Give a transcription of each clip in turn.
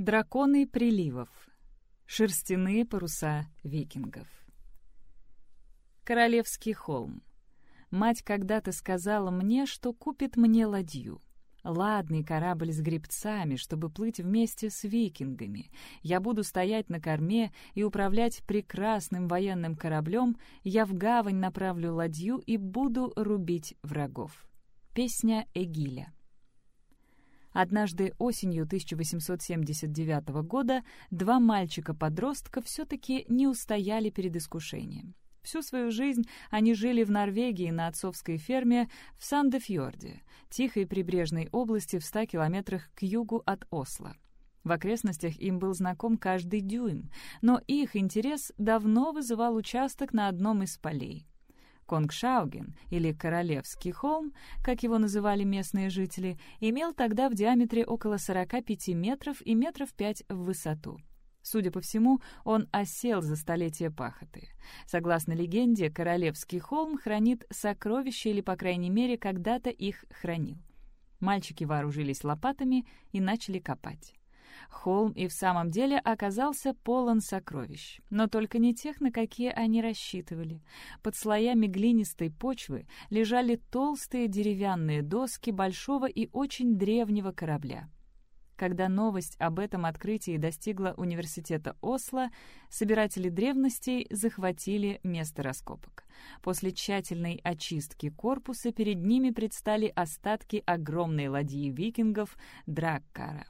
Драконы приливов. Шерстяные паруса викингов. Королевский холм. Мать когда-то сказала мне, что купит мне ладью. Ладный корабль с гребцами, чтобы плыть вместе с викингами. Я буду стоять на корме и управлять прекрасным военным кораблем. Я в гавань направлю ладью и буду рубить врагов. Песня Эгиля. Однажды осенью 1879 года два мальчика-подростка все-таки не устояли перед искушением. Всю свою жизнь они жили в Норвегии на отцовской ферме в Сандефьорде, тихой прибрежной области в 100 километрах к югу от Осло. В окрестностях им был знаком каждый дюйм, но их интерес давно вызывал участок на одном из полей. Конгшауген, или Королевский холм, как его называли местные жители, имел тогда в диаметре около 45 метров и метров 5 в высоту. Судя по всему, он осел за столетия пахоты. Согласно легенде, Королевский холм хранит сокровища или, по крайней мере, когда-то их хранил. Мальчики вооружились лопатами и начали копать. Холм и в самом деле оказался полон сокровищ, но только не тех, на какие они рассчитывали. Под слоями глинистой почвы лежали толстые деревянные доски большого и очень древнего корабля. Когда новость об этом открытии достигла университета Осло, собиратели древностей захватили место раскопок. После тщательной очистки корпуса перед ними предстали остатки огромной ладьи викингов Драккара.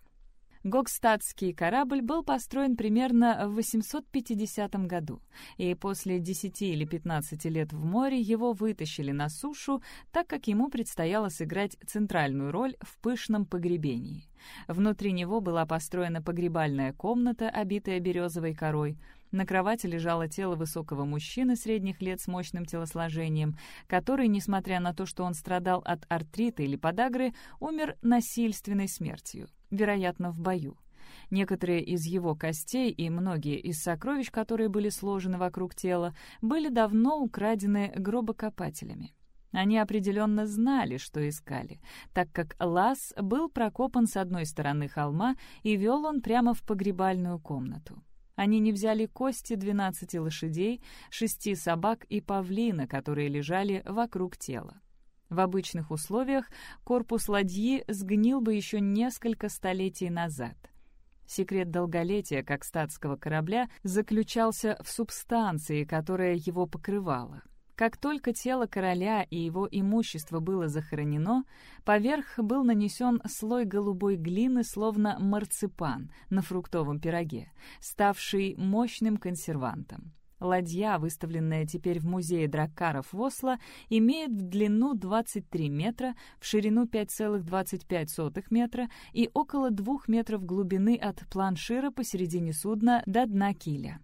Гогстадский корабль был построен примерно в 850 году, и после 10 или 15 лет в море его вытащили на сушу, так как ему предстояло сыграть центральную роль в пышном погребении. Внутри него была построена погребальная комната, обитая березовой корой, на кровати лежало тело высокого мужчины средних лет с мощным телосложением, который, несмотря на то, что он страдал от артрита или подагры, умер насильственной смертью, вероятно, в бою. Некоторые из его костей и многие из сокровищ, которые были сложены вокруг тела, были давно украдены гробокопателями. Они определенно знали, что искали, так как лаз был прокопан с одной стороны холма и вел он прямо в погребальную комнату. Они не взяли кости двенадцати лошадей, шести собак и павлина, которые лежали вокруг тела. В обычных условиях корпус ладьи сгнил бы еще несколько столетий назад. Секрет долголетия как статского корабля заключался в субстанции, которая его покрывала. Как только тело короля и его имущество было захоронено, поверх был нанесен слой голубой глины, словно марципан на фруктовом пироге, ставший мощным консервантом. Ладья, выставленная теперь в музее драккаров в Осло, имеет в длину 23 метра, в ширину 5,25 метра и около 2 метров глубины от планшира посередине судна до дна киля.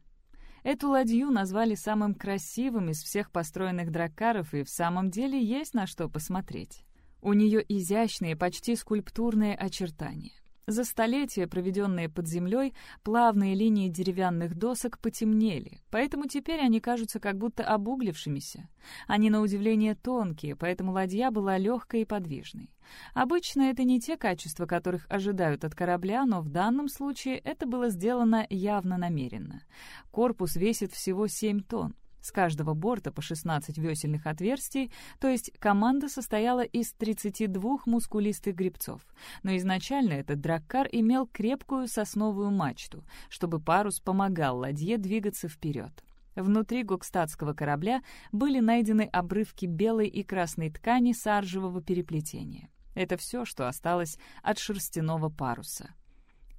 Эту ладью назвали самым красивым из всех построенных драккаров, и в самом деле есть на что посмотреть. У нее изящные, почти скульптурные очертания. За столетия, проведенные под землей, плавные линии деревянных досок потемнели, поэтому теперь они кажутся как будто обуглившимися. Они, на удивление, тонкие, поэтому ладья была легкой и подвижной. Обычно это не те качества, которых ожидают от корабля, но в данном случае это было сделано явно намеренно. Корпус весит всего 7 тонн. С каждого борта по 16 весельных отверстий, то есть команда состояла из 32 мускулистых гребцов. Но изначально этот драккар имел крепкую сосновую мачту, чтобы парус помогал ладье двигаться вперед. Внутри гокстатского корабля были найдены обрывки белой и красной ткани саржевого переплетения. Это все, что осталось от шерстяного паруса.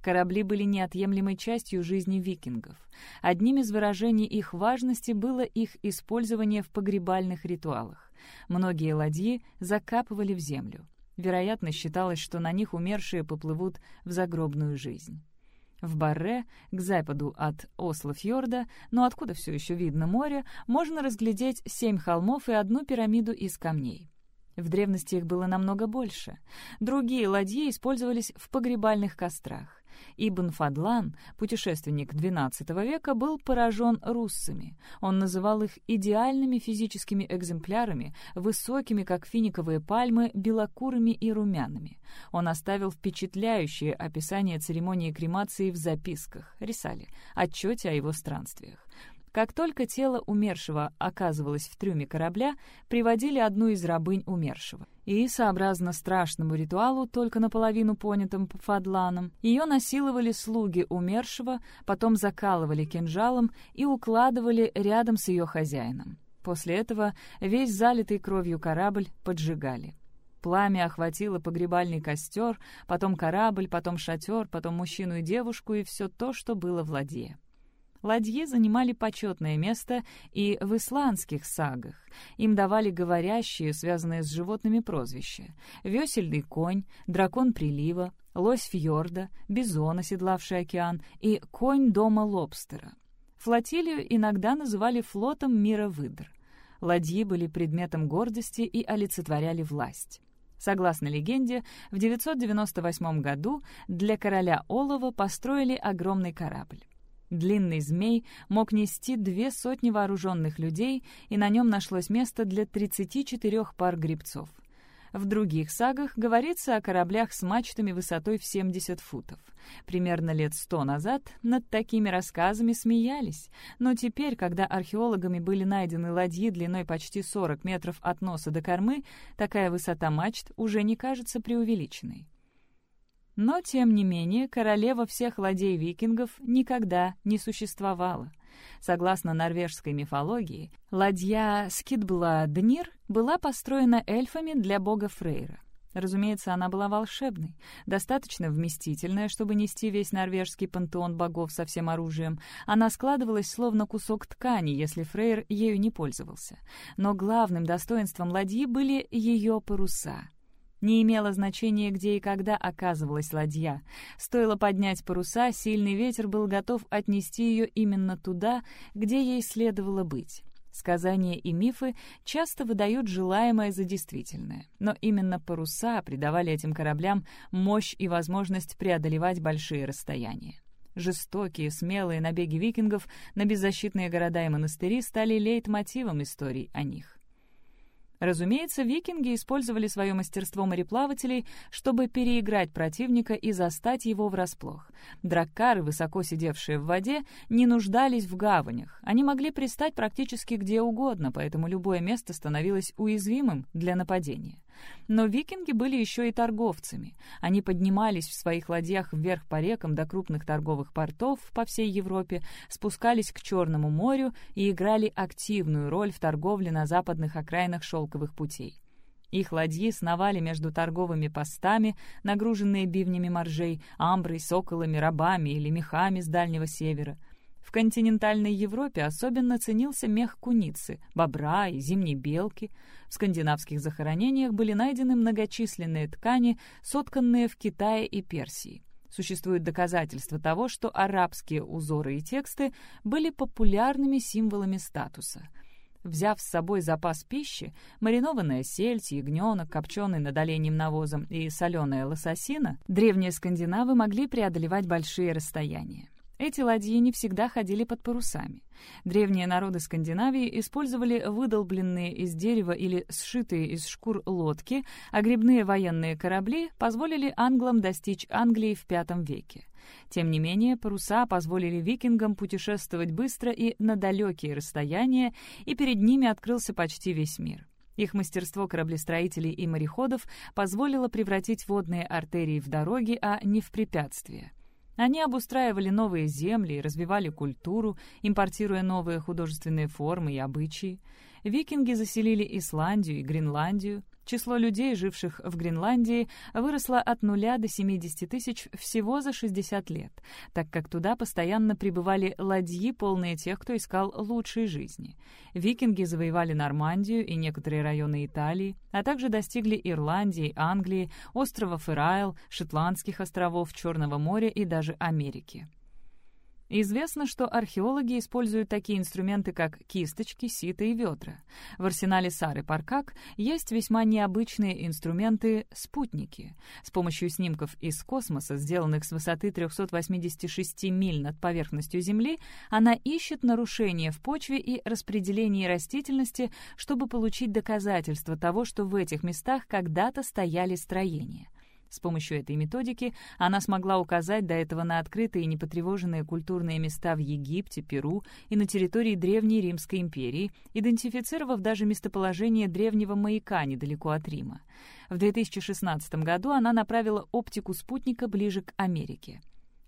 Корабли были неотъемлемой частью жизни викингов. Одним из выражений их важности было их использование в погребальных ритуалах. Многие ладьи закапывали в землю. Вероятно, считалось, что на них умершие поплывут в загробную жизнь. В Барре, к западу от Осло-фьорда, но откуда все еще видно море, можно разглядеть семь холмов и одну пирамиду из камней. В древности их было намного больше. Другие ладьи использовались в погребальных кострах. Ибн Фадлан, путешественник XII века, был поражен руссами. Он называл их идеальными физическими экземплярами, высокими, как финиковые пальмы, белокурыми и румяными. Он оставил впечатляющее описание церемонии кремации в записках, рисали, отчете о его странствиях. Как только тело умершего оказывалось в трюме корабля, приводили одну из рабынь умершего. И, сообразно страшному ритуалу, только наполовину понятым Фадланом, ее насиловали слуги умершего, потом закалывали кинжалом и укладывали рядом с ее хозяином. После этого весь залитый кровью корабль поджигали. Пламя охватило погребальный костер, потом корабль, потом шатер, потом мужчину и девушку и все то, что было в ладье. Ладьи занимали почетное место и в исландских сагах. Им давали говорящие, связанные с животными прозвища. Весельный конь, дракон прилива, лось фьорда, бизон, оседлавший океан, и конь дома лобстера. Флотилию иногда называли флотом мира выдр. Ладьи были предметом гордости и олицетворяли власть. Согласно легенде, в 998 году для короля Олова построили огромный корабль. Длинный змей мог нести две сотни вооруженных людей, и на нем нашлось место для 34 пар грибцов. В других сагах говорится о кораблях с мачтами высотой в 70 футов. Примерно лет сто назад над такими рассказами смеялись, но теперь, когда археологами были найдены ладьи длиной почти 40 метров от носа до кормы, такая высота мачт уже не кажется преувеличенной. Но, тем не менее, королева всех ладей викингов никогда не существовала. Согласно норвежской мифологии, ладья Скидбла-Днир была построена эльфами для бога Фрейра. Разумеется, она была волшебной, достаточно вместительная, чтобы нести весь норвежский пантеон богов со всем оружием. Она складывалась словно кусок ткани, если Фрейр ею не пользовался. Но главным достоинством ладьи были ее паруса — не имело значения, где и когда оказывалась ладья. Стоило поднять паруса, сильный ветер был готов отнести ее именно туда, где ей следовало быть. Сказания и мифы часто выдают желаемое за действительное, но именно паруса придавали этим кораблям мощь и возможность преодолевать большие расстояния. Жестокие, смелые набеги викингов на беззащитные города и монастыри стали лейтмотивом историй о них. Разумеется, викинги использовали свое мастерство мореплавателей, чтобы переиграть противника и застать его врасплох. Драккары, высоко сидевшие в воде, не нуждались в гаванях. Они могли пристать практически где угодно, поэтому любое место становилось уязвимым для нападения. Но викинги были еще и торговцами. Они поднимались в своих ладьях вверх по рекам до крупных торговых портов по всей Европе, спускались к Черному морю и играли активную роль в торговле на западных окраинах шелковых путей. Их ладьи сновали между торговыми постами, нагруженные бивнями моржей, амброй, соколами, рабами или мехами с Дальнего Севера. В континентальной Европе особенно ценился мех куницы, бобра и зимней белки. В скандинавских захоронениях были найдены многочисленные ткани, сотканные в Китае и Персии. Существуют доказательства того, что арабские узоры и тексты были популярными символами статуса. Взяв с собой запас пищи, маринованная сельдь, ягненок, копченый над оленьим навозом и соленая лососина, древние скандинавы могли преодолевать большие расстояния. Эти ладьи не всегда ходили под парусами. Древние народы Скандинавии использовали выдолбленные из дерева или сшитые из шкур лодки, а грибные военные корабли позволили англам достичь Англии в V веке. Тем не менее, паруса позволили викингам путешествовать быстро и на далекие расстояния, и перед ними открылся почти весь мир. Их мастерство кораблестроителей и мореходов позволило превратить водные артерии в дороги, а не в препятствия. Они обустраивали новые земли развивали культуру, импортируя новые художественные формы и обычаи. Викинги заселили Исландию и Гренландию, Число людей, живших в Гренландии, выросло от нуля до 70 тысяч всего за 60 лет, так как туда постоянно прибывали ладьи, полные тех, кто искал лучшей жизни. Викинги завоевали Нормандию и некоторые районы Италии, а также достигли Ирландии, Англии, острова Ферайл, Шотландских островов, Черного моря и даже Америки. Известно, что археологи используют такие инструменты, как кисточки, сито и ведра. В арсенале Сары Паркак есть весьма необычные инструменты — спутники. С помощью снимков из космоса, сделанных с высоты 386 миль над поверхностью Земли, она ищет нарушения в почве и распределении растительности, чтобы получить доказательства того, что в этих местах когда-то стояли строения. С помощью этой методики она смогла указать до этого на открытые и непотревоженные культурные места в Египте, Перу и на территории Древней Римской империи, идентифицировав даже местоположение древнего маяка недалеко от Рима. В 2016 году она направила оптику спутника ближе к Америке.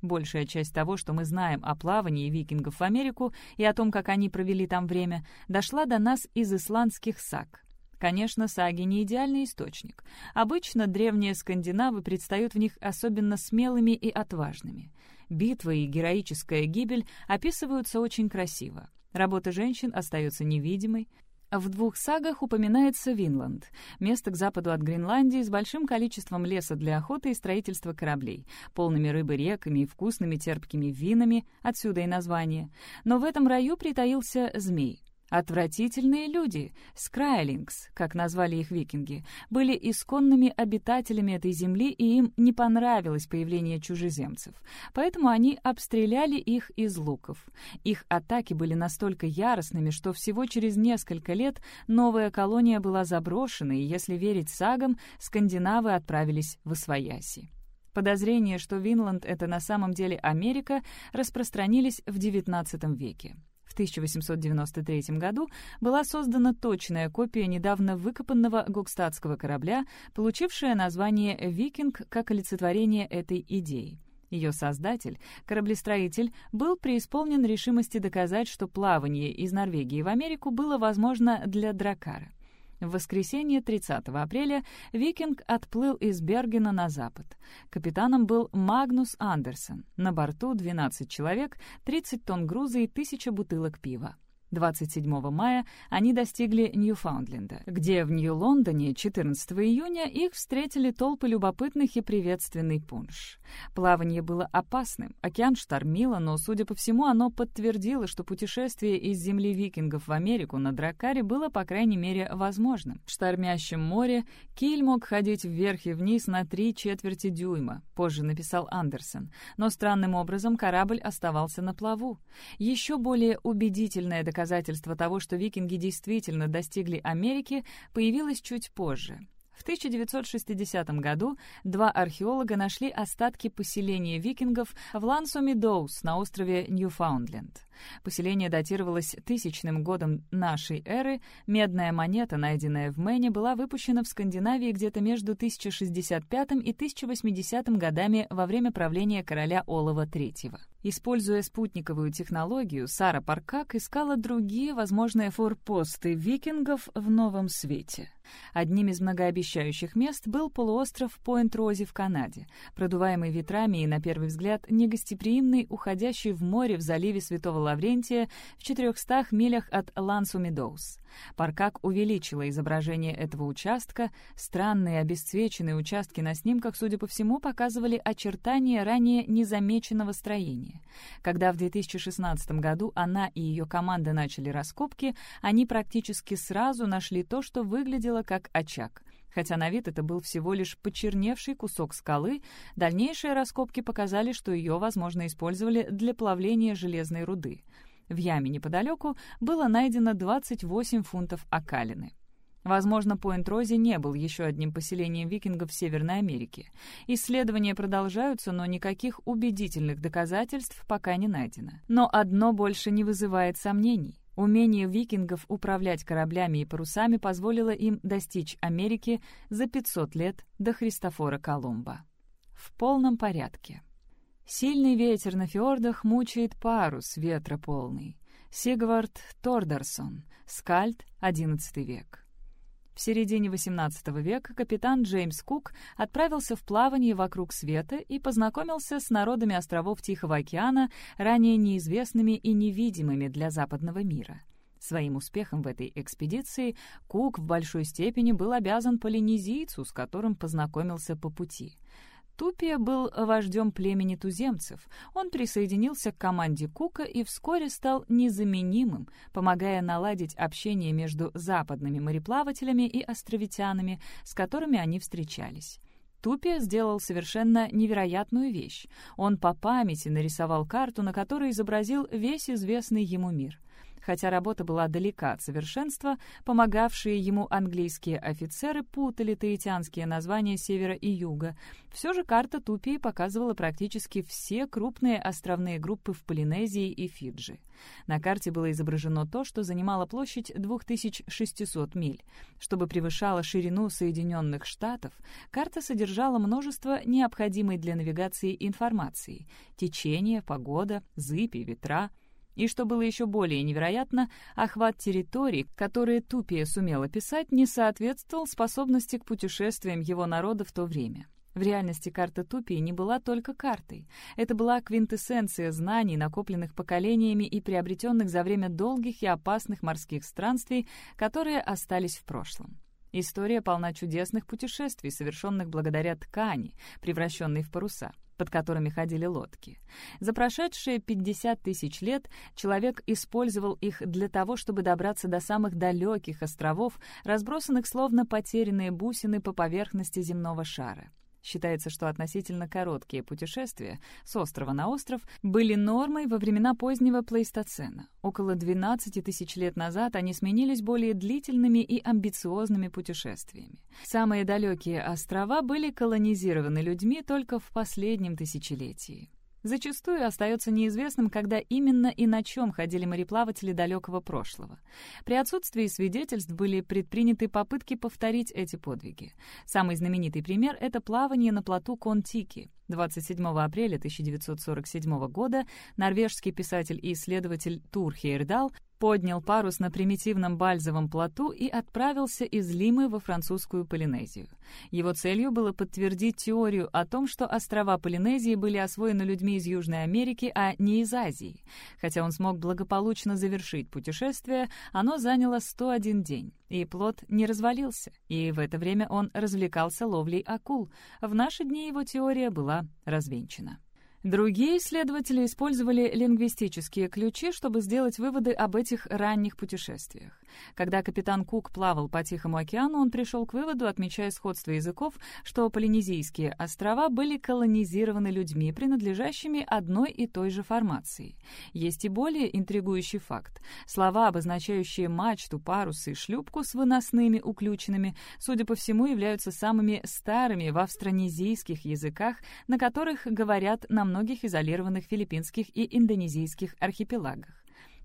Большая часть того, что мы знаем о плавании викингов в Америку и о том, как они провели там время, дошла до нас из исландских саг — Конечно, саги не идеальный источник. Обычно древние скандинавы предстают в них особенно смелыми и отважными. Битва и героическая гибель описываются очень красиво. Работа женщин остается невидимой. В двух сагах упоминается Винланд, место к западу от Гренландии с большим количеством леса для охоты и строительства кораблей, полными рыбы реками и вкусными терпкими винами, отсюда и название. Но в этом раю притаился змей — Отвратительные люди, скрайлингс, как назвали их викинги, были исконными обитателями этой земли, и им не понравилось появление чужеземцев. Поэтому они обстреляли их из луков. Их атаки были настолько яростными, что всего через несколько лет новая колония была заброшена, и, если верить сагам, скандинавы отправились в Освояси. Подозрения, что Винланд — это на самом деле Америка, распространились в XIX веке. В 1893 году была создана точная копия недавно выкопанного гокстадского корабля, получившая название «Викинг» как олицетворение этой идеи. Ее создатель, кораблестроитель, был преисполнен решимости доказать, что плавание из Норвегии в Америку было возможно для дракара. В воскресенье 30 апреля «Викинг» отплыл из Бергена на запад. Капитаном был Магнус Андерсен. На борту 12 человек, 30 тонн груза и 1000 бутылок пива. 27 мая они достигли Ньюфаундленда, где в Нью-Лондоне 14 июня их встретили толпы любопытных и приветственный пунш. Плавание было опасным, океан штормило, но, судя по всему, оно подтвердило, что путешествие из земли викингов в Америку на Дракаре было, по крайней мере, возможным. В штормящем море киль мог ходить вверх и вниз на три четверти дюйма, позже написал Андерсон, но странным образом корабль оставался на плаву. Еще более убедительное доказательство доказательство того, что викинги действительно достигли Америки, появилось чуть позже. В 1960 году два археолога нашли остатки поселения викингов в Лансоми-Доус на острове Ньюфаундленд. Поселение датировалось тысячным годом нашей эры. Медная монета, найденная в Мэне, была выпущена в Скандинавии где-то между 1065 и 1080 годами во время правления короля Олова III. Используя спутниковую технологию, Сара Паркак искала другие возможные форпосты викингов в новом свете. Одним из многообещающих мест был полуостров Пойнт-Рози в Канаде, продуваемый ветрами и, на первый взгляд, негостеприимный, уходящий в море в заливе Святого Лаврентия в 400 милях от Лансу-Медоуз. Паркак увеличила изображение этого участка. Странные обесцвеченные участки на снимках, судя по всему, показывали очертания ранее незамеченного строения. Когда в 2016 году она и ее команда начали раскопки, они практически сразу нашли то, что выглядело как очаг — Хотя на вид это был всего лишь почерневший кусок скалы, дальнейшие раскопки показали, что ее, возможно, использовали для плавления железной руды. В яме неподалеку было найдено 28 фунтов окалины. Возможно, Пойнт-Рози не был еще одним поселением викингов в Северной Америке. Исследования продолжаются, но никаких убедительных доказательств пока не найдено. Но одно больше не вызывает сомнений. Умение викингов управлять кораблями и парусами позволило им достичь Америки за 500 лет до Христофора Колумба. В полном порядке. Сильный ветер на фьордах мучает парус, ветра полный. Сигвард Тордерсон, Скальд, XI век. В середине XVIII века капитан Джеймс Кук отправился в плавание вокруг света и познакомился с народами островов Тихого океана, ранее неизвестными и невидимыми для западного мира. Своим успехом в этой экспедиции Кук в большой степени был обязан полинезийцу, с которым познакомился по пути — Тупия был вождем племени туземцев. Он присоединился к команде Кука и вскоре стал незаменимым, помогая наладить общение между западными мореплавателями и островитянами, с которыми они встречались. Тупия сделал совершенно невероятную вещь. Он по памяти нарисовал карту, на которой изобразил весь известный ему мир — Хотя работа была далека от совершенства, помогавшие ему английские офицеры путали таитянские названия севера и юга. Все же карта Тупии показывала практически все крупные островные группы в Полинезии и Фиджи. На карте было изображено то, что занимало площадь 2600 миль. Чтобы превышала ширину Соединенных Штатов, карта содержала множество необходимой для навигации информации — течение, погода, зыби, ветра — и что было еще более невероятно, охват территорий, которые Тупия сумела писать, не соответствовал способности к путешествиям его народа в то время. В реальности карта Тупии не была только картой. Это была квинтэссенция знаний, накопленных поколениями и приобретенных за время долгих и опасных морских странствий, которые остались в прошлом. История полна чудесных путешествий, совершенных благодаря ткани, превращенной в паруса под которыми ходили лодки. За прошедшие 50 тысяч лет человек использовал их для того, чтобы добраться до самых далеких островов, разбросанных словно потерянные бусины по поверхности земного шара. Считается, что относительно короткие путешествия с острова на остров были нормой во времена позднего плейстоцена. Около 12 тысяч лет назад они сменились более длительными и амбициозными путешествиями. Самые далекие острова были колонизированы людьми только в последнем тысячелетии зачастую остается неизвестным, когда именно и на чем ходили мореплаватели далекого прошлого. При отсутствии свидетельств были предприняты попытки повторить эти подвиги. Самый знаменитый пример — это плавание на плоту Контики. 27 апреля 1947 года норвежский писатель и исследователь Тур Хейрдал поднял парус на примитивном бальзовом плоту и отправился из Лимы во французскую Полинезию. Его целью было подтвердить теорию о том, что острова Полинезии были освоены людьми из Южной Америки, а не из Азии. Хотя он смог благополучно завершить путешествие, оно заняло 101 день, и плот не развалился, и в это время он развлекался ловлей акул. В наши дни его теория была развенчана. Другие исследователи использовали лингвистические ключи, чтобы сделать выводы об этих ранних путешествиях. Когда капитан Кук плавал по Тихому океану, он пришел к выводу, отмечая сходство языков, что Полинезийские острова были колонизированы людьми, принадлежащими одной и той же формации. Есть и более интригующий факт. Слова, обозначающие мачту, парус и шлюпку с выносными уключенными, судя по всему, являются самыми старыми в австронезийских языках, на которых говорят на многих изолированных филиппинских и индонезийских архипелагах.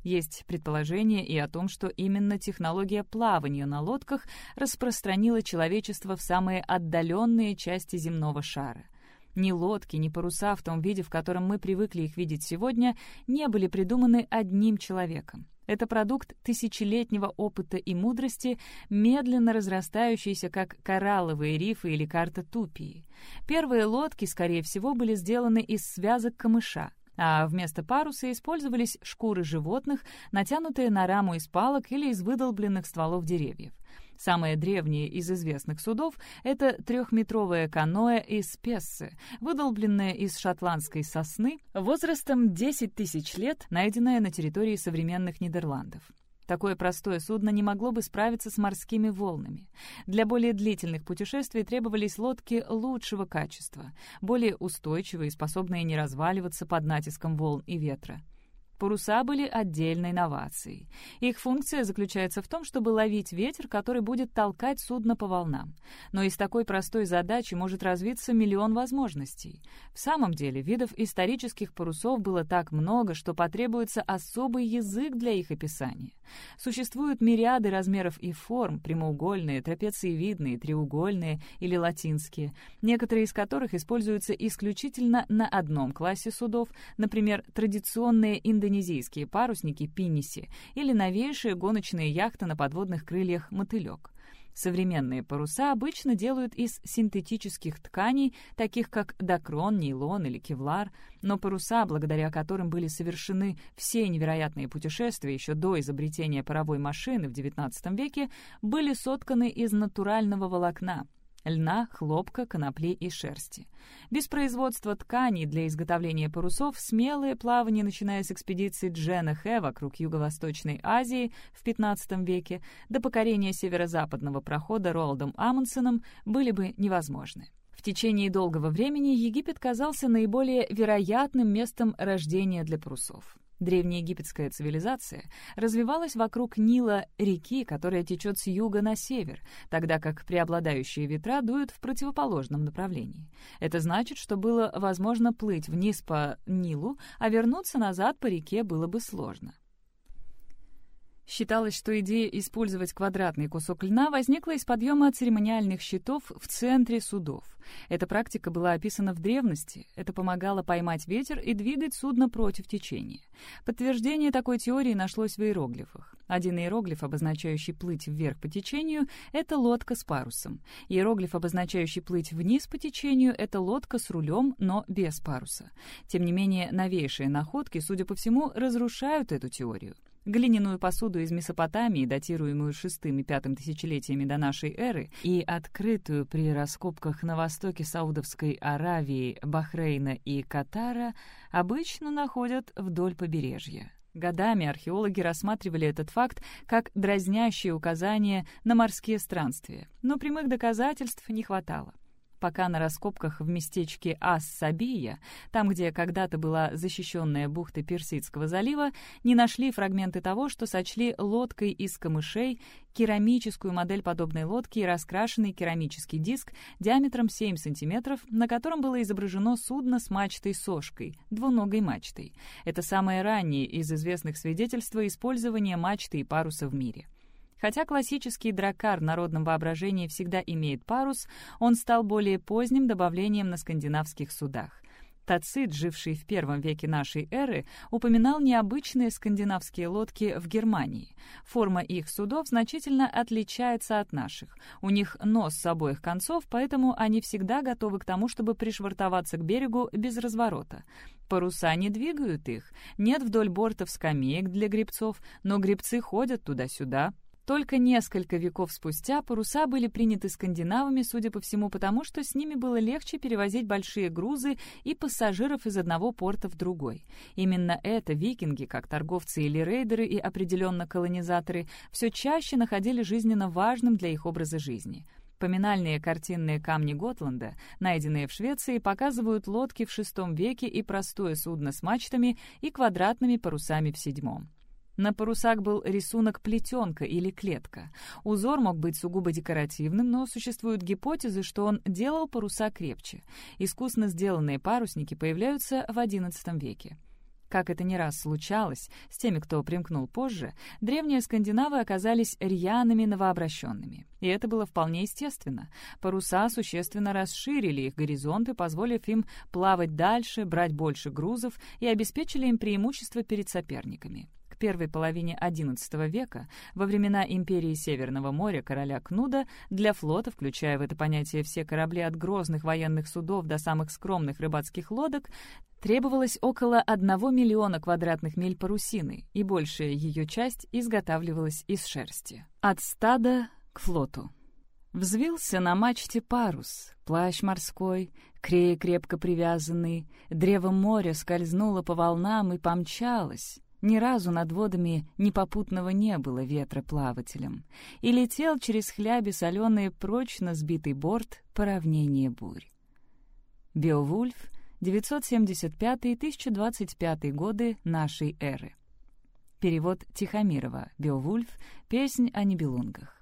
Есть предположение и о том, что именно технология плавания на лодках распространила человечество в самые отдаленные части земного шара. Ни лодки, ни паруса в том виде, в котором мы привыкли их видеть сегодня, не были придуманы одним человеком. Это продукт тысячелетнего опыта и мудрости, медленно разрастающийся, как коралловые рифы или карта Тупии. Первые лодки, скорее всего, были сделаны из связок камыша, а вместо паруса использовались шкуры животных, натянутые на раму из палок или из выдолбленных стволов деревьев. Самое древнее из известных судов — это трехметровое каноэ из Пессы, выдолбленное из шотландской сосны, возрастом 10 тысяч лет, найденное на территории современных Нидерландов. Такое простое судно не могло бы справиться с морскими волнами. Для более длительных путешествий требовались лодки лучшего качества, более устойчивые способные не разваливаться под натиском волн и ветра. Паруса были отдельной новацией. Их функция заключается в том, чтобы ловить ветер, который будет толкать судно по волнам. Но из такой простой задачи может развиться миллион возможностей. В самом деле, видов исторических парусов было так много, что потребуется особый язык для их описания. Существуют мириады размеров и форм, прямоугольные, трапециевидные, треугольные или латинские, некоторые из которых используются исключительно на одном классе судов, например, традиционные индонезийские парусники «Пинниси» или новейшие гоночные яхты на подводных крыльях «Мотылек». Современные паруса обычно делают из синтетических тканей, таких как докрон, нейлон или кевлар, но паруса, благодаря которым были совершены все невероятные путешествия еще до изобретения паровой машины в XIX веке, были сотканы из натурального волокна. Льна, хлопка, конопли и шерсти. Без производства тканей для изготовления парусов смелые плавания, начиная с экспедиции Джена Хэ вокруг Юго-Восточной Азии в XV веке до покорения северо-западного прохода Ролдом Амундсеном, были бы невозможны. В течение долгого времени Египет казался наиболее вероятным местом рождения для парусов. Древнеегипетская цивилизация развивалась вокруг Нила, реки, которая течет с юга на север, тогда как преобладающие ветра дуют в противоположном направлении. Это значит, что было возможно плыть вниз по Нилу, а вернуться назад по реке было бы сложно. Считалось, что идея использовать квадратный кусок льна возникла из подъема церемониальных щитов в центре судов. Эта практика была описана в древности, это помогало поймать ветер и двигать судно против течения. Подтверждение такой теории нашлось в иероглифах. Один иероглиф, обозначающий плыть вверх по течению, это лодка с парусом. Иероглиф, обозначающий плыть вниз по течению, это лодка с рулем, но без паруса. Тем не менее, новейшие находки, судя по всему, разрушают эту теорию. Глиняную посуду из Месопотамии, датируемую шестым и пятым тысячелетиями до нашей эры, и открытую при раскопках на востоке Саудовской Аравии, Бахрейна и Катара, обычно находят вдоль побережья. Годами археологи рассматривали этот факт как дразнящее указание на морские странствия, но прямых доказательств не хватало пока на раскопках в местечке Ас-Сабия, там, где когда-то была защищенная бухта Персидского залива, не нашли фрагменты того, что сочли лодкой из камышей, керамическую модель подобной лодки и раскрашенный керамический диск диаметром 7 см, на котором было изображено судно с мачтой-сошкой, двуногой мачтой. Это самое раннее из известных свидетельств использования мачты и паруса в мире. Хотя классический дракар в народном воображении всегда имеет парус, он стал более поздним добавлением на скандинавских судах. Тацит, живший в первом веке нашей эры, упоминал необычные скандинавские лодки в Германии. Форма их судов значительно отличается от наших. У них нос с обоих концов, поэтому они всегда готовы к тому, чтобы пришвартоваться к берегу без разворота. Паруса не двигают их, нет вдоль бортов скамеек для гребцов, но гребцы ходят туда-сюда, только несколько веков спустя паруса были приняты скандинавами, судя по всему, потому что с ними было легче перевозить большие грузы и пассажиров из одного порта в другой. Именно это викинги, как торговцы или рейдеры и определенно колонизаторы, все чаще находили жизненно важным для их образа жизни. Поминальные картинные камни Готланда, найденные в Швеции, показывают лодки в VI веке и простое судно с мачтами и квадратными парусами в VII. На парусах был рисунок плетенка или клетка. Узор мог быть сугубо декоративным, но существуют гипотезы, что он делал паруса крепче. Искусно сделанные парусники появляются в XI веке. Как это не раз случалось с теми, кто примкнул позже, древние скандинавы оказались рьяными новообращенными. И это было вполне естественно. Паруса существенно расширили их горизонты, позволив им плавать дальше, брать больше грузов и обеспечили им преимущество перед соперниками к первой половине XI века, во времена империи Северного моря короля Кнуда, для флота, включая в это понятие все корабли от грозных военных судов до самых скромных рыбацких лодок, требовалось около 1 миллиона квадратных миль парусины, и большая ее часть изготавливалась из шерсти. От стада к флоту. Взвился на мачте парус, плащ морской, крея крепко привязанный, древо моря скользнуло по волнам и помчалось. Ни разу над водами непопутного не было ветра плавателем, и летел через хляби соленые прочно сбитый борт по равнению бурь. Беовульф, 975-1025 годы нашей эры. Перевод Тихомирова. Беовульф. Песнь о небелунгах.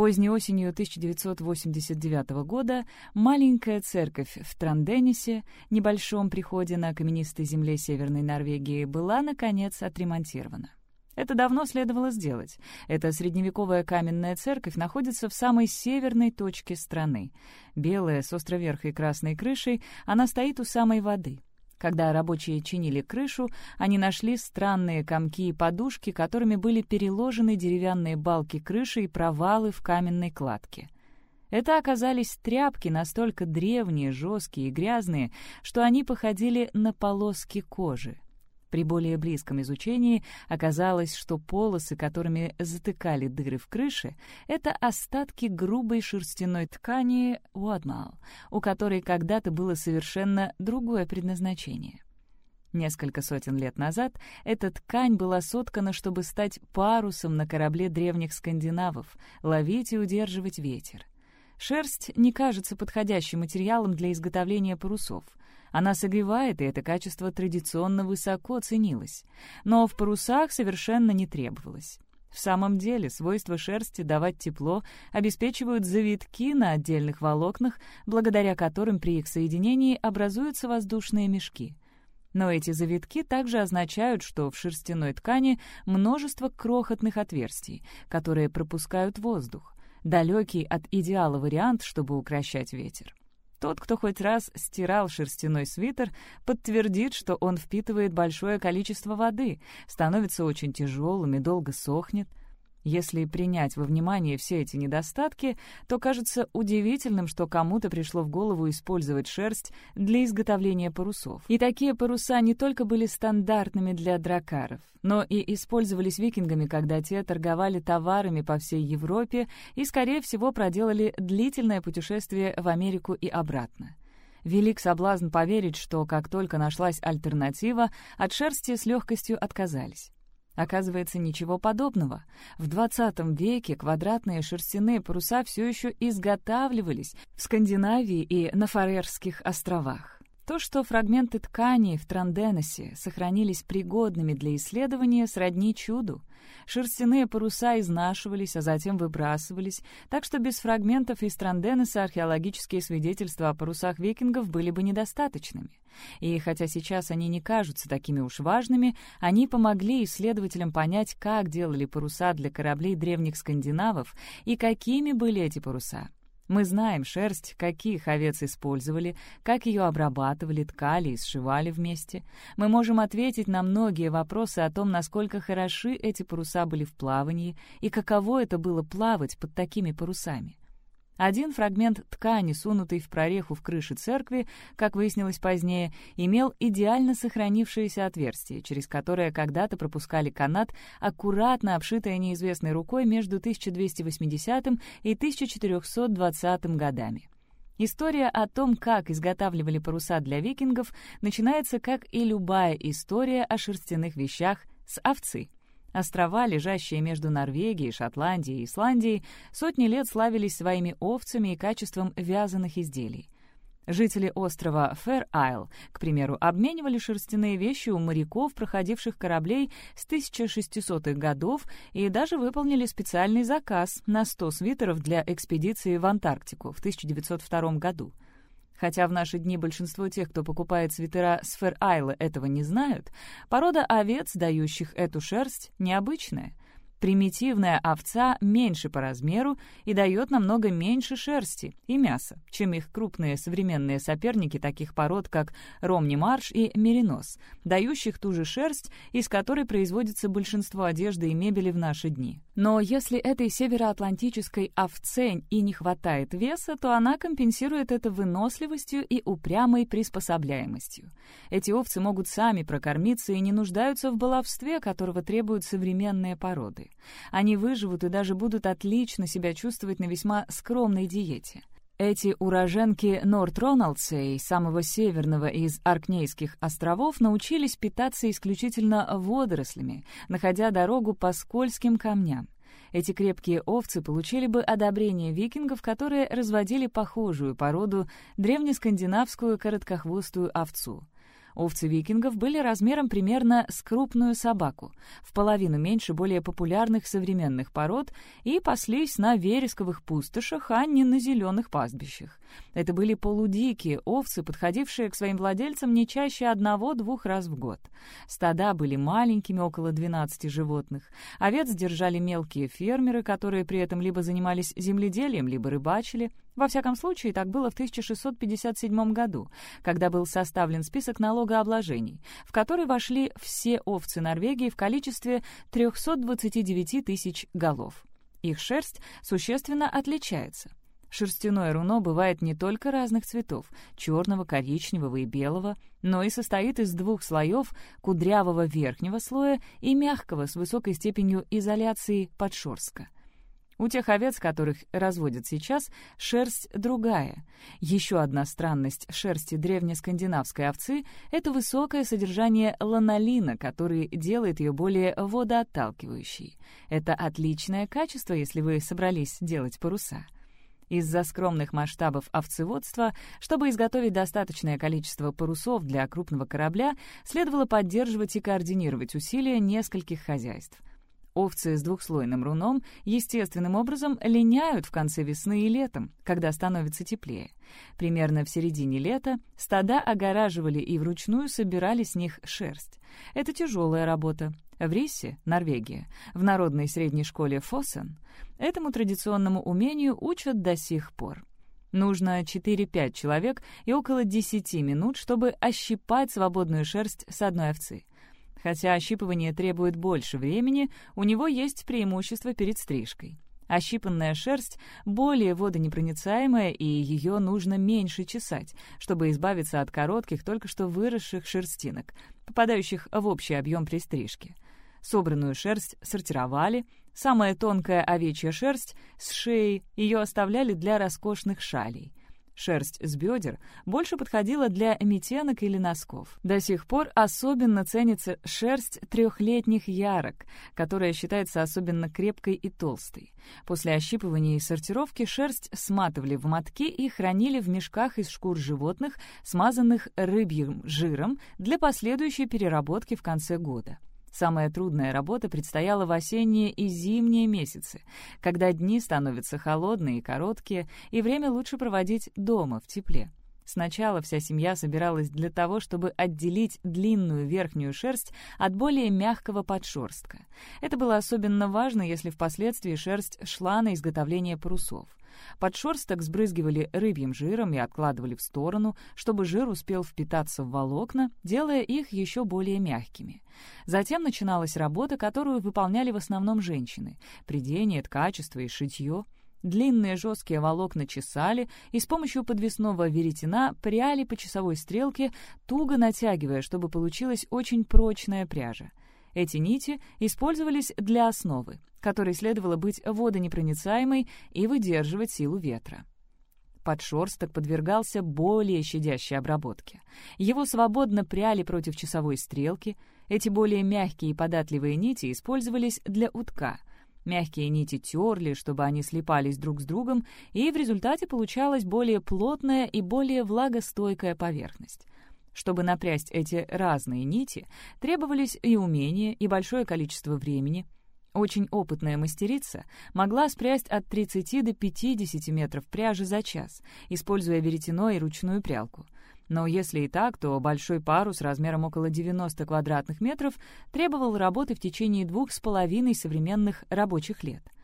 Поздней осенью 1989 года маленькая церковь в Транденисе, небольшом приходе на каменистой земле Северной Норвегии, была, наконец, отремонтирована. Это давно следовало сделать. Эта средневековая каменная церковь находится в самой северной точке страны. Белая, с островерхой красной крышей, она стоит у самой воды — когда рабочие чинили крышу, они нашли странные комки и подушки, которыми были переложены деревянные балки крыши и провалы в каменной кладке. Это оказались тряпки настолько древние, жесткие и грязные, что они походили на полоски кожи. При более близком изучении оказалось, что полосы, которыми затыкали дыры в крыше, это остатки грубой шерстяной ткани уадмал, у которой когда-то было совершенно другое предназначение. Несколько сотен лет назад эта ткань была соткана, чтобы стать парусом на корабле древних скандинавов, ловить и удерживать ветер. Шерсть не кажется подходящим материалом для изготовления парусов. Она согревает, и это качество традиционно высоко ценилось. Но в парусах совершенно не требовалось. В самом деле, свойства шерсти давать тепло обеспечивают завитки на отдельных волокнах, благодаря которым при их соединении образуются воздушные мешки. Но эти завитки также означают, что в шерстяной ткани множество крохотных отверстий, которые пропускают воздух, далекий от идеала вариант, чтобы укращать ветер. Тот, кто хоть раз стирал шерстяной свитер, подтвердит, что он впитывает большое количество воды, становится очень тяжелым и долго сохнет. Если принять во внимание все эти недостатки, то кажется удивительным, что кому-то пришло в голову использовать шерсть для изготовления парусов. И такие паруса не только были стандартными для дракаров, но и использовались викингами, когда те торговали товарами по всей Европе и, скорее всего, проделали длительное путешествие в Америку и обратно. Велик соблазн поверить, что как только нашлась альтернатива, от шерсти с легкостью отказались. Оказывается, ничего подобного. В 20 веке квадратные шерстяные паруса все еще изготавливались в Скандинавии и на Фарерских островах. То, что фрагменты ткани в Транденосе сохранились пригодными для исследования, сродни чуду. Шерстяные паруса изнашивались, а затем выбрасывались, так что без фрагментов из Транденоса археологические свидетельства о парусах викингов были бы недостаточными. И хотя сейчас они не кажутся такими уж важными, они помогли исследователям понять, как делали паруса для кораблей древних скандинавов и какими были эти паруса. Мы знаем шерсть, каких овец использовали, как ее обрабатывали, ткали и сшивали вместе. Мы можем ответить на многие вопросы о том, насколько хороши эти паруса были в плавании и каково это было плавать под такими парусами. Один фрагмент ткани, сунутый в прореху в крыше церкви, как выяснилось позднее, имел идеально сохранившееся отверстие, через которое когда-то пропускали канат, аккуратно обшитое неизвестной рукой между 1280 и 1420 годами. История о том, как изготавливали паруса для викингов, начинается, как и любая история о шерстяных вещах, с овцы. Острова, лежащие между Норвегией, Шотландией и Исландией, сотни лет славились своими овцами и качеством вязаных изделий. Жители острова Фэр-Айл, к примеру, обменивали шерстяные вещи у моряков, проходивших кораблей с 1600-х годов, и даже выполнили специальный заказ на 100 свитеров для экспедиции в Антарктику в 1902 году. Хотя в наши дни большинство тех, кто покупает свитера с Фэр-Айла, этого не знают, порода овец, дающих эту шерсть, необычная. Примитивная овца меньше по размеру и дает намного меньше шерсти и мяса, чем их крупные современные соперники таких пород, как ромни-марш и меринос, дающих ту же шерсть, из которой производится большинство одежды и мебели в наши дни. Но если этой североатлантической овце и не хватает веса, то она компенсирует это выносливостью и упрямой приспособляемостью. Эти овцы могут сами прокормиться и не нуждаются в баловстве, которого требуют современные породы. Они выживут и даже будут отлично себя чувствовать на весьма скромной диете. Эти уроженки Норт-Роналдсей, самого северного из Аркнейских островов, научились питаться исключительно водорослями, находя дорогу по скользким камням. Эти крепкие овцы получили бы одобрение викингов, которые разводили похожую породу древнескандинавскую короткохвостую овцу — Овцы викингов были размером примерно с крупную собаку, в половину меньше более популярных современных пород, и паслись на вересковых пустошах, а не на зеленых пастбищах. Это были полудикие овцы, подходившие к своим владельцам не чаще одного-двух раз в год. Стада были маленькими, около 12 животных. Овец держали мелкие фермеры, которые при этом либо занимались земледелием, либо рыбачили. Во всяком случае, так было в 1657 году, когда был составлен список налогообложений, в который вошли все овцы Норвегии в количестве 329 тысяч голов. Их шерсть существенно отличается. Шерстяное руно бывает не только разных цветов — черного, коричневого и белого, но и состоит из двух слоев кудрявого верхнего слоя и мягкого с высокой степенью изоляции подшерстка. У тех овец, которых разводят сейчас, шерсть другая. Еще одна странность шерсти древнескандинавской овцы — это высокое содержание ланолина, который делает ее более водоотталкивающей. Это отличное качество, если вы собрались делать паруса — из-за скромных масштабов овцеводства, чтобы изготовить достаточное количество парусов для крупного корабля, следовало поддерживать и координировать усилия нескольких хозяйств. Овцы с двухслойным руном естественным образом линяют в конце весны и летом, когда становится теплее. Примерно в середине лета стада огораживали и вручную собирали с них шерсть. Это тяжелая работа, в Рисе, Норвегия, в народной средней школе Фоссен, этому традиционному умению учат до сих пор. Нужно 4-5 человек и около 10 минут, чтобы ощипать свободную шерсть с одной овцы. Хотя ощипывание требует больше времени, у него есть преимущество перед стрижкой. Ощипанная шерсть более водонепроницаемая, и ее нужно меньше чесать, чтобы избавиться от коротких, только что выросших шерстинок, попадающих в общий объем при стрижке. Собранную шерсть сортировали, самая тонкая овечья шерсть с шеи ее оставляли для роскошных шалей. Шерсть с бедер больше подходила для метенок или носков. До сих пор особенно ценится шерсть трехлетних ярок, которая считается особенно крепкой и толстой. После ощипывания и сортировки шерсть сматывали в мотки и хранили в мешках из шкур животных, смазанных рыбьим жиром для последующей переработки в конце года. Самая трудная работа предстояла в осенние и зимние месяцы, когда дни становятся холодные и короткие, и время лучше проводить дома, в тепле. Сначала вся семья собиралась для того, чтобы отделить длинную верхнюю шерсть от более мягкого подшерстка. Это было особенно важно, если впоследствии шерсть шла на изготовление парусов. Подшерсток сбрызгивали рыбьим жиром и откладывали в сторону, чтобы жир успел впитаться в волокна, делая их еще более мягкими. Затем начиналась работа, которую выполняли в основном женщины — придение, ткачество и шитье. Длинные жесткие волокна чесали и с помощью подвесного веретена пряли по часовой стрелке, туго натягивая, чтобы получилась очень прочная пряжа. Эти нити использовались для основы, которой следовало быть водонепроницаемой и выдерживать силу ветра. Подшерсток подвергался более щадящей обработке. Его свободно пряли против часовой стрелки. Эти более мягкие и податливые нити использовались для утка. Мягкие нити терли, чтобы они слипались друг с другом, и в результате получалась более плотная и более влагостойкая поверхность. Чтобы напрясть эти разные нити, требовались и умения, и большое количество времени. Очень опытная мастерица могла спрясть от 30 до 50 метров пряжи за час, используя веретено и ручную прялку. Но если и так, то большой парус размером около 90 квадратных метров требовал работы в течение двух с половиной современных рабочих лет —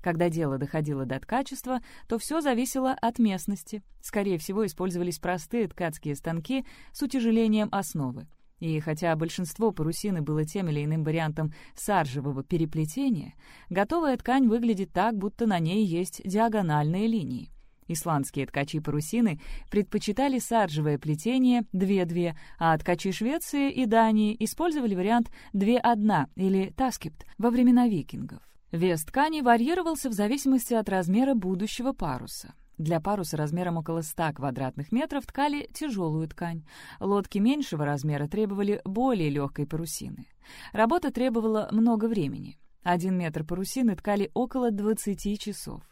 когда дело доходило до ткачества, то все зависело от местности. Скорее всего, использовались простые ткацкие станки с утяжелением основы. И хотя большинство парусины было тем или иным вариантом саржевого переплетения, готовая ткань выглядит так, будто на ней есть диагональные линии. Исландские ткачи парусины предпочитали саржевое плетение 2-2, а ткачи Швеции и Дании использовали вариант 2-1 или таскипт во времена викингов. Вес ткани варьировался в зависимости от размера будущего паруса. Для паруса размером около 100 квадратных метров ткали тяжелую ткань. Лодки меньшего размера требовали более легкой парусины. Работа требовала много времени. Один метр парусины ткали около 20 часов.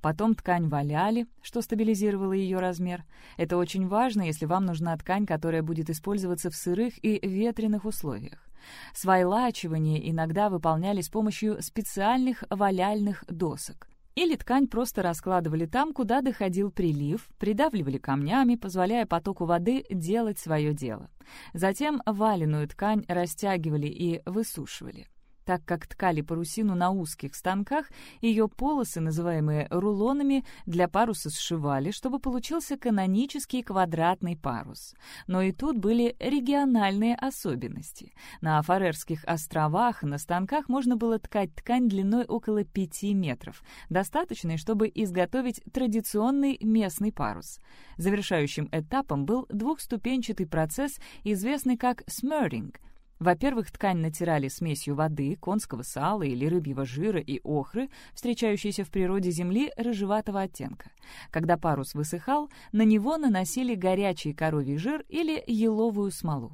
Потом ткань валяли, что стабилизировало ее размер. Это очень важно, если вам нужна ткань, которая будет использоваться в сырых и ветреных условиях. Свайлачивание иногда выполняли с помощью специальных валяльных досок. Или ткань просто раскладывали там, куда доходил прилив, придавливали камнями, позволяя потоку воды делать свое дело. Затем валеную ткань растягивали и высушивали. Так как ткали парусину на узких станках, ее полосы, называемые рулонами, для паруса сшивали, чтобы получился канонический квадратный парус. Но и тут были региональные особенности. На Фарерских островах на станках можно было ткать ткань длиной около 5 метров, достаточной, чтобы изготовить традиционный местный парус. Завершающим этапом был двухступенчатый процесс, известный как смердинг — во-первых, ткань натирали смесью воды, конского сала или рыбьего жира и охры, встречающейся в природе земли рыжеватого оттенка. Когда парус высыхал, на него наносили горячий коровий жир или еловую смолу.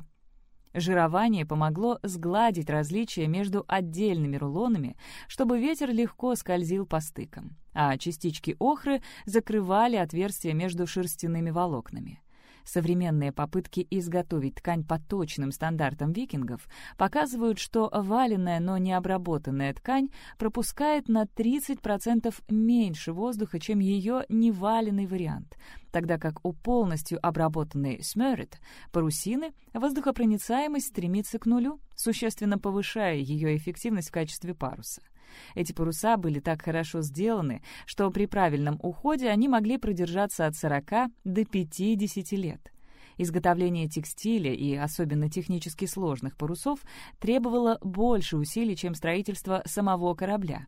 Жирование помогло сгладить различия между отдельными рулонами, чтобы ветер легко скользил по стыкам, а частички охры закрывали отверстия между шерстяными волокнами. Современные попытки изготовить ткань по точным стандартам викингов показывают, что валенная, но не обработанная ткань пропускает на 30% меньше воздуха, чем ее неваленный вариант, тогда как у полностью обработанной смерет парусины воздухопроницаемость стремится к нулю, существенно повышая ее эффективность в качестве паруса. Эти паруса были так хорошо сделаны, что при правильном уходе они могли продержаться от 40 до 50 лет. Изготовление текстиля и особенно технически сложных парусов требовало больше усилий, чем строительство самого корабля.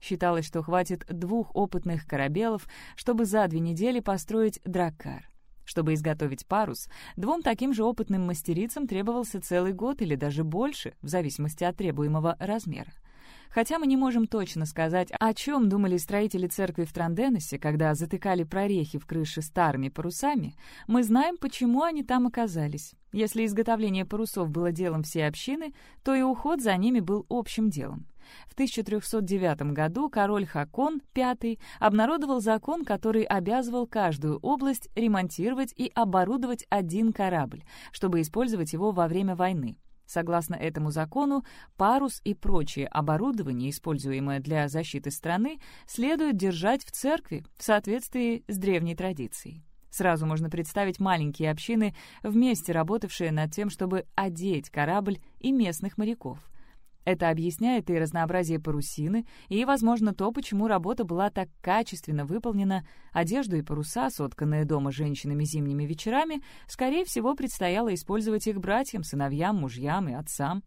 Считалось, что хватит двух опытных корабелов, чтобы за две недели построить драккар. Чтобы изготовить парус, двум таким же опытным мастерицам требовался целый год или даже больше, в зависимости от требуемого размера. Хотя мы не можем точно сказать, о чем думали строители церкви в Транденесе, когда затыкали прорехи в крыше старыми парусами, мы знаем, почему они там оказались. Если изготовление парусов было делом всей общины, то и уход за ними был общим делом. В 1309 году король Хакон V обнародовал закон, который обязывал каждую область ремонтировать и оборудовать один корабль, чтобы использовать его во время войны. Согласно этому закону, парус и прочее оборудование, используемое для защиты страны, следует держать в церкви в соответствии с древней традицией. Сразу можно представить маленькие общины, вместе работавшие над тем, чтобы одеть корабль и местных моряков. Это объясняет и разнообразие парусины, и, возможно, то, почему работа была так качественно выполнена. Одежду и паруса, сотканные дома женщинами зимними вечерами, скорее всего, предстояло использовать их братьям, сыновьям, мужьям и отцам.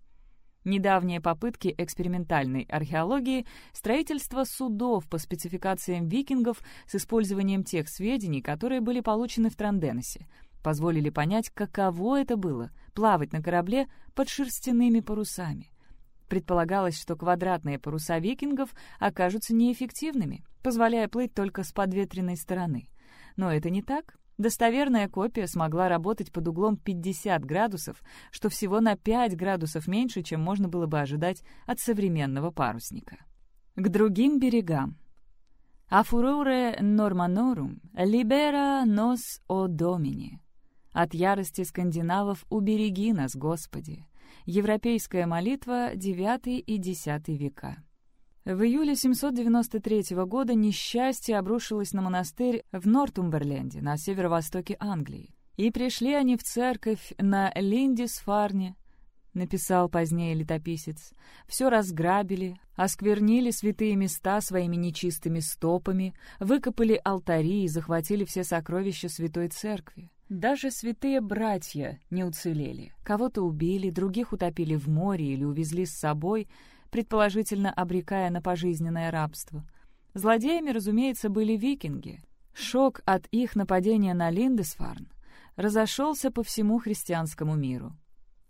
Недавние попытки экспериментальной археологии, строительство судов по спецификациям викингов с использованием тех сведений, которые были получены в Транденесе, позволили понять, каково это было — плавать на корабле под шерстяными парусами. Предполагалось, что квадратные паруса викингов окажутся неэффективными, позволяя плыть только с подветренной стороны. Но это не так. Достоверная копия смогла работать под углом 50 градусов, что всего на 5 градусов меньше, чем можно было бы ожидать от современного парусника. К другим берегам. «A furore normanorum libera nos o domini». От ярости скандинавов убереги нас, Господи. Европейская молитва IX и X века. В июле 793 года несчастье обрушилось на монастырь в Нортумберленде, на северо-востоке Англии. «И пришли они в церковь на Линдисфарне», — написал позднее летописец. «Все разграбили, осквернили святые места своими нечистыми стопами, выкопали алтари и захватили все сокровища святой церкви. Даже святые братья не уцелели. Кого-то убили, других утопили в море или увезли с собой, предположительно обрекая на пожизненное рабство. Злодеями, разумеется, были викинги. Шок от их нападения на Линдесфарн разошелся по всему христианскому миру.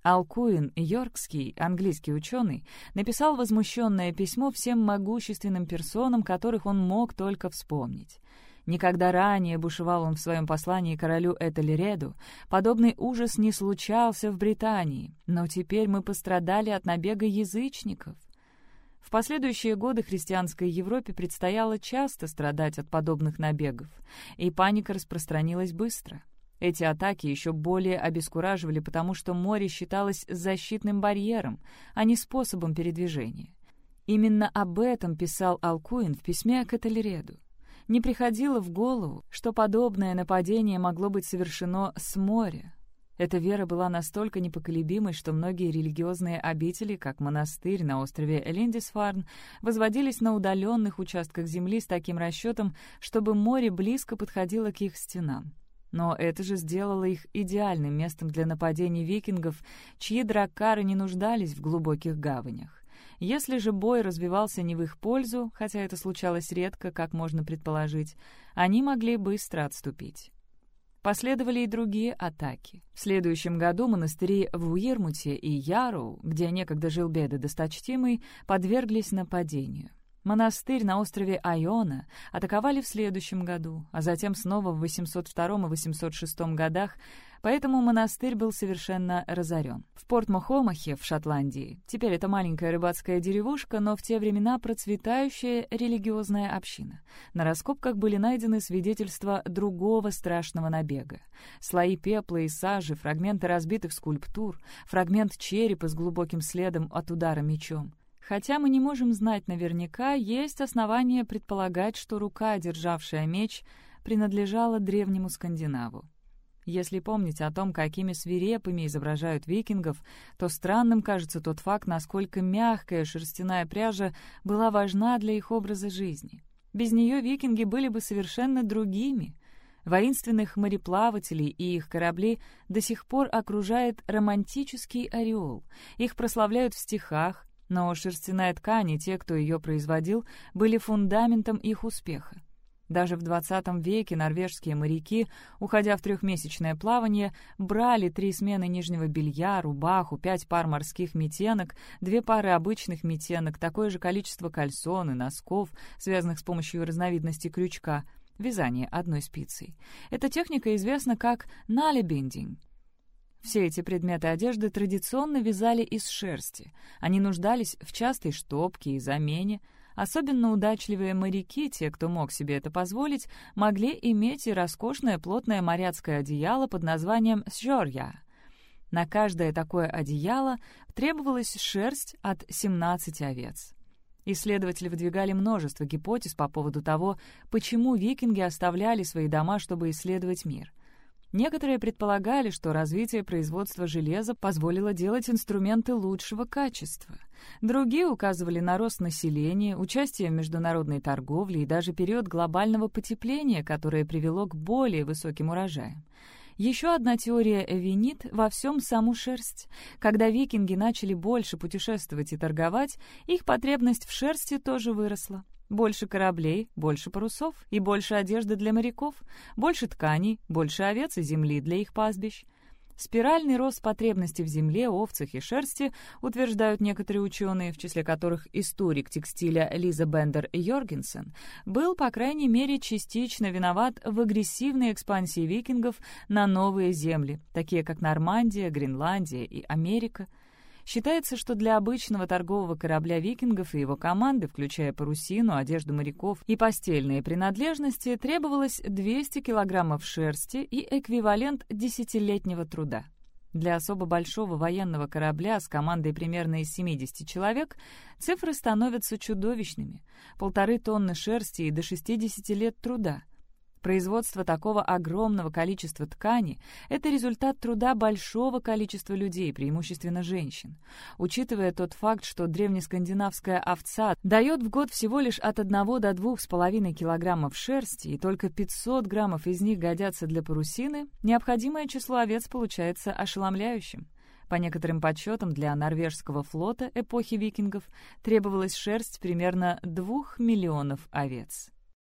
Алкуин Йоркский, английский ученый, написал возмущенное письмо всем могущественным персонам, которых он мог только вспомнить. Никогда ранее, бушевал он в своем послании королю Этельреду, подобный ужас не случался в Британии, но теперь мы пострадали от набега язычников. В последующие годы христианской Европе предстояло часто страдать от подобных набегов, и паника распространилась быстро. Эти атаки еще более обескураживали, потому что море считалось защитным барьером, а не способом передвижения. Именно об этом писал Алкуин в письме к Этельреду не приходило в голову, что подобное нападение могло быть совершено с моря. Эта вера была настолько непоколебимой, что многие религиозные обители, как монастырь на острове Линдисфарн, возводились на удаленных участках земли с таким расчетом, чтобы море близко подходило к их стенам. Но это же сделало их идеальным местом для нападений викингов, чьи драккары не нуждались в глубоких гаванях. Если же бой развивался не в их пользу, хотя это случалось редко, как можно предположить, они могли быстро отступить. Последовали и другие атаки. В следующем году монастыри в Уирмуте и Яроу, где некогда жил Беда Досточтимый, подверглись нападению. Монастырь на острове Айона атаковали в следующем году, а затем снова в 802 и 806 годах, поэтому монастырь был совершенно разорен. В Порт-Мохомахе в Шотландии, теперь это маленькая рыбацкая деревушка, но в те времена процветающая религиозная община. На раскопках были найдены свидетельства другого страшного набега. Слои пепла и сажи, фрагменты разбитых скульптур, фрагмент черепа с глубоким следом от удара мечом. Хотя мы не можем знать наверняка, есть основания предполагать, что рука, державшая меч, принадлежала древнему скандинаву. Если помнить о том, какими свирепыми изображают викингов, то странным кажется тот факт, насколько мягкая шерстяная пряжа была важна для их образа жизни. Без нее викинги были бы совершенно другими. Воинственных мореплавателей и их корабли до сих пор окружает романтический ореол. Их прославляют в стихах, но шерстяная ткань и те, кто ее производил, были фундаментом их успеха. Даже в XX веке норвежские моряки, уходя в трехмесячное плавание, брали три смены нижнего белья, рубаху, пять пар морских метенок, две пары обычных метенок, такое же количество кальсон и носков, связанных с помощью разновидности крючка, вязание одной спицей. Эта техника известна как налебендинг. Все эти предметы одежды традиционно вязали из шерсти. Они нуждались в частой штопке и замене. Особенно удачливые моряки, те, кто мог себе это позволить, могли иметь и роскошное плотное моряцкое одеяло под названием «сжорья». На каждое такое одеяло требовалась шерсть от 17 овец. Исследователи выдвигали множество гипотез по поводу того, почему викинги оставляли свои дома, чтобы исследовать мир — Некоторые предполагали, что развитие производства железа позволило делать инструменты лучшего качества. Другие указывали на рост населения, участие в международной торговле и даже период глобального потепления, которое привело к более высоким урожаям. Еще одна теория винит во всем саму шерсть. Когда викинги начали больше путешествовать и торговать, их потребность в шерсти тоже выросла. Больше кораблей, больше парусов и больше одежды для моряков, больше тканей, больше овец и земли для их пастбищ. Спиральный рост потребностей в земле, овцах и шерсти, утверждают некоторые ученые, в числе которых историк текстиля Лиза Бендер Йоргенсен, был, по крайней мере, частично виноват в агрессивной экспансии викингов на новые земли, такие как Нормандия, Гренландия и Америка – Считается, что для обычного торгового корабля викингов и его команды, включая парусину, одежду моряков и постельные принадлежности, требовалось 200 килограммов шерсти и эквивалент десятилетнего труда. Для особо большого военного корабля с командой примерно из 70 человек цифры становятся чудовищными. Полторы тонны шерсти и до 60 лет труда — Производство такого огромного количества ткани – это результат труда большого количества людей, преимущественно женщин. Учитывая тот факт, что древнескандинавская овца дает в год всего лишь от 1 до 2,5 килограммов шерсти, и только 500 граммов из них годятся для парусины, необходимое число овец получается ошеломляющим. По некоторым подсчетам, для норвежского флота эпохи викингов требовалась шерсть примерно 2 миллионов овец.